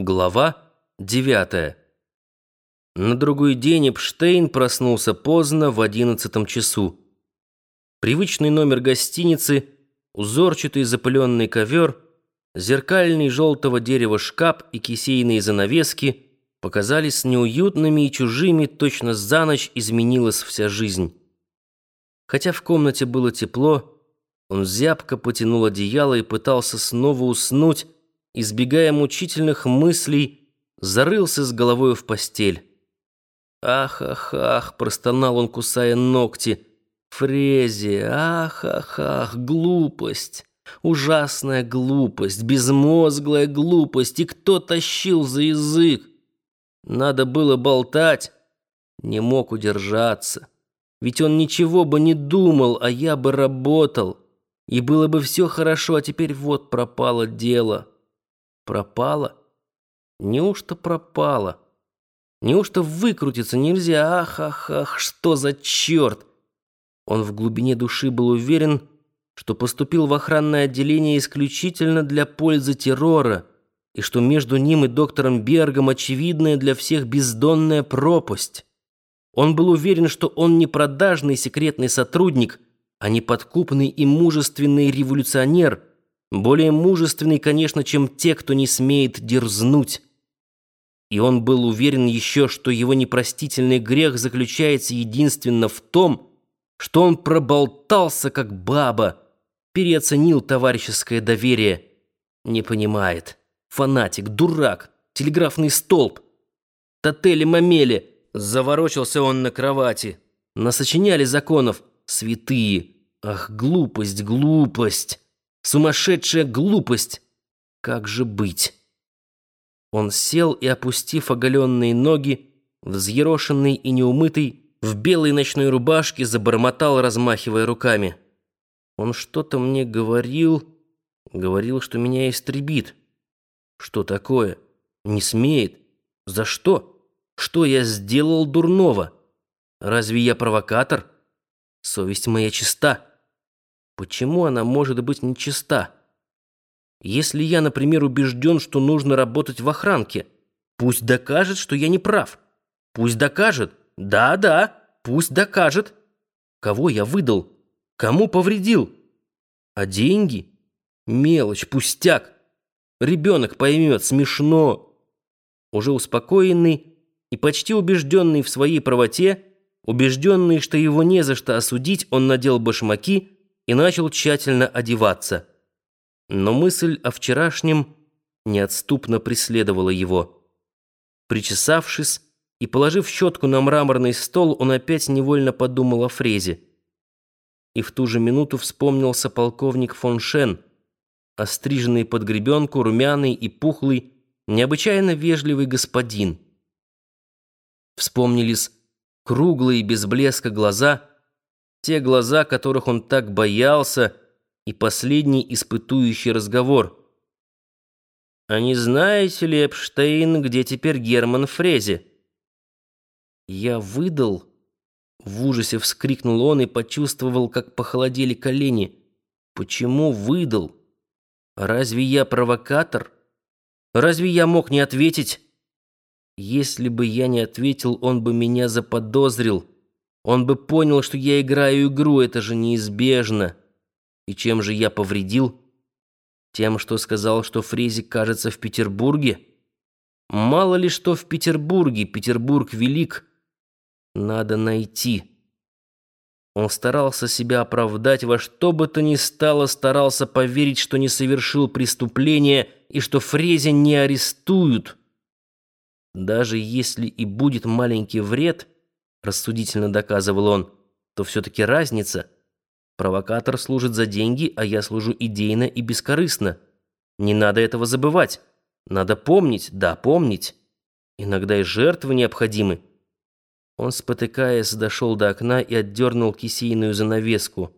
Глава 9. На другой день Эпштейн проснулся поздно, в одиннадцатом часу. Привычный номер гостиницы, узорчатый запыленный ковер, зеркальный желтого дерева шкаф и кисейные занавески показались неуютными и чужими, точно за ночь изменилась вся жизнь. Хотя в комнате было тепло, он зябко потянул одеяло и пытался снова уснуть, избегая мучительных мыслей, зарылся с головой в постель. «Ах, ах, ах!» — простонал он, кусая ногти. «Фрези! Ах, ах, ах! Глупость! Ужасная глупость! Безмозглая глупость! И кто тащил за язык? Надо было болтать!» Не мог удержаться. Ведь он ничего бы не думал, а я бы работал. И было бы все хорошо, а теперь вот пропало дело. Пропала? Неужто пропала? Неужто выкрутиться нельзя? Ах, ах, ах, что за черт! Он в глубине души был уверен, что поступил в охранное отделение исключительно для пользы террора, и что между ним и доктором Бергом очевидная для всех бездонная пропасть. Он был уверен, что он не продажный секретный сотрудник, а неподкупный и мужественный революционер — более мужественный, конечно, чем те, кто не смеет дерзнуть. И он был уверен еще, что его непростительный грех заключается единственно в том, что он проболтался, как баба, переоценил товарищеское доверие. Не понимает. Фанатик, дурак, телеграфный столб. Тотели-мамели. Заворочился он на кровати. Насочиняли законов. Святые. Ах, глупость, глупость. Сумасшедшая глупость! Как же быть? Он сел и, опустив оголенные ноги, взъерошенный и неумытый, в белой ночной рубашке забормотал, размахивая руками. Он что-то мне говорил, говорил, что меня истребит. Что такое? Не смеет. За что? Что я сделал дурного? Разве я провокатор? Совесть моя чиста. Почему она может быть нечиста? Если я, например, убежден, что нужно работать в охранке, пусть докажет, что я не прав. Пусть докажет. Да-да, пусть докажет. Кого я выдал? Кому повредил? А деньги? Мелочь, пустяк. Ребенок поймет, смешно. Уже успокоенный и почти убежденный в своей правоте, убежденный, что его не за что осудить, он надел башмаки, и начал тщательно одеваться. Но мысль о вчерашнем неотступно преследовала его. Причесавшись и положив щетку на мраморный стол, он опять невольно подумал о Фрезе. И в ту же минуту вспомнился полковник фон Шен, остриженный под гребенку, румяный и пухлый, необычайно вежливый господин. Вспомнились круглые без блеска глаза — те глаза, которых он так боялся, и последний испытующий разговор. «А не знаете ли, Эпштейн, где теперь Герман Фрезе?» «Я выдал...» В ужасе вскрикнул он и почувствовал, как похолодели колени. «Почему выдал? Разве я провокатор? Разве я мог не ответить?» «Если бы я не ответил, он бы меня заподозрил». Он бы понял, что я играю игру, это же неизбежно. И чем же я повредил? Тем, что сказал, что Фрезик кажется в Петербурге? Мало ли что в Петербурге, Петербург велик. Надо найти. Он старался себя оправдать во что бы то ни стало, старался поверить, что не совершил преступление и что Фрезе не арестуют. Даже если и будет маленький вред — рассудительно доказывал он, то все-таки разница. Провокатор служит за деньги, а я служу идейно и бескорыстно. Не надо этого забывать. Надо помнить, да, помнить. Иногда и жертвы необходимы. Он, спотыкаясь, дошел до окна и отдернул кисейную занавеску.